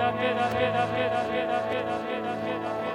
queda, queda, queda, queda, queda, queda, queda, queda, queda.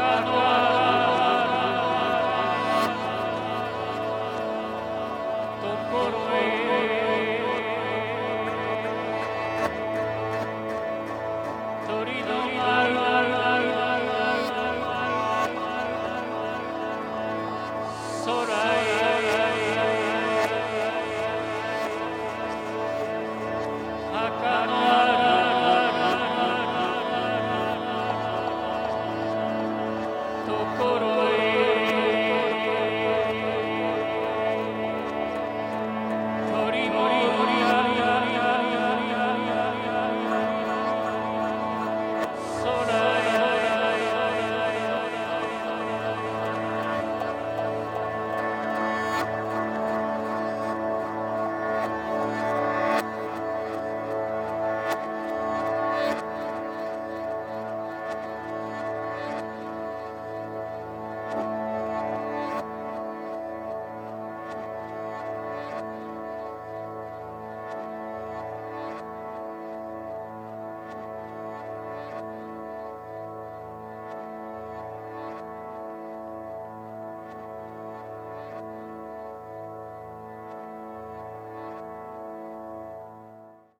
God.